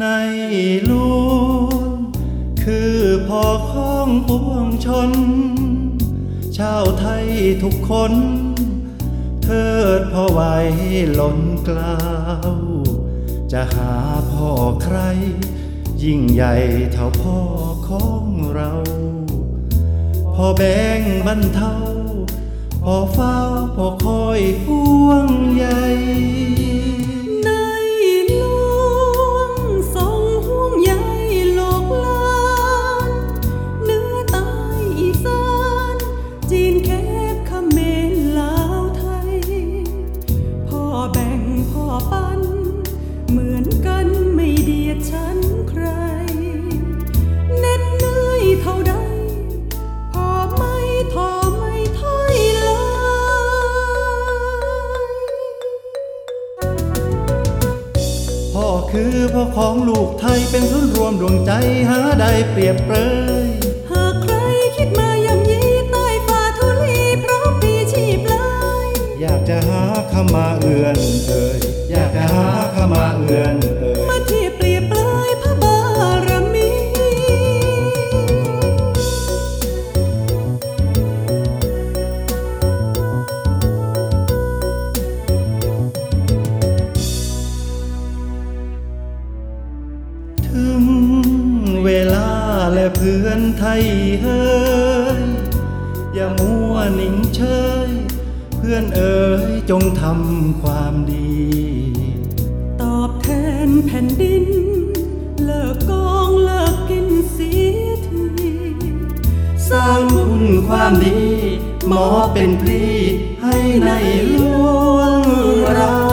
ในลวงคือพ่อของปวงชน ชาวไทยทุกคน เทิดพ่อไว้ล้นกล้าว จะหาพ่อใคร ยิ่งใหญ่เท่าพ่อของเรา พ่อแบ่งบรรเทาพ่อเฝ้าพ่อคอยห่วง ปัน เหมือนกันไม่เดียดฉันใคร เน็ดเหนื่อยเท่าใดพอไม่ทอไม่ถอยเลยพ่อคือพ่อของลูกไทยเป็นศูนย์รวมดวงใจหาได้เปรียบเปรยหากใครคิดมาย่ำยีใต้ฝ่าทุลีพร้อมปีชีพเลยอยากจะหาขมาเอื่อนเอ่ย อยากจะหาขมาเอื่อนเอ่ยมาทียบเปรียบเปรยพระบารมี ถึงเวลาและเพื่อนไทยเฮ้ย อย่ามัวนิ่งเฉย เพื่อนเอ๋ยจงทำความดี สร้างคุณความดี หมอเป็นพรีให้ในหลวงเรา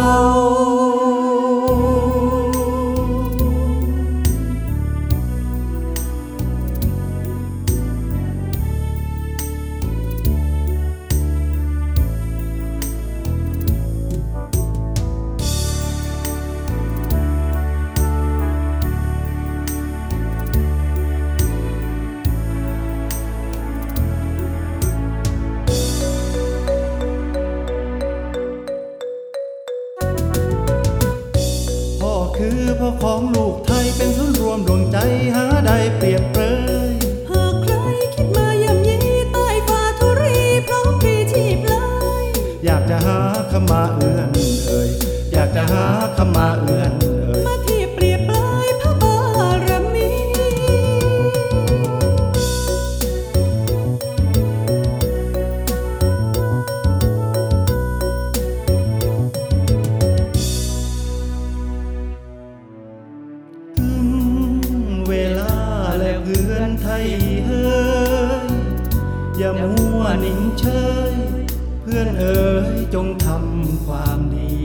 คือพ่อของลูกไทยเป็นศูนย์รวมดวงใจหาได้เปรียบเปรยหากใครคิดมาย่ำยีใต้ฝ่าทุรีพร้อมปีชีพเลย อยากจะหาขมาเอื่อนเอ่ยอยากจะหาขมาเอื่อน เฮ้ยอย่ามัวนิ่งเฉย เพื่อนเอ๋ยจงทำความดี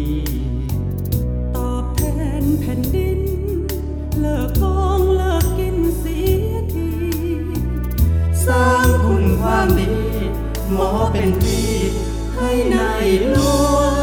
ตอบแทนแผ่นดิน เลิกกองเลิกกินเสียที สร้างคุณความดี หมอเป็นพี่ให้ในหลว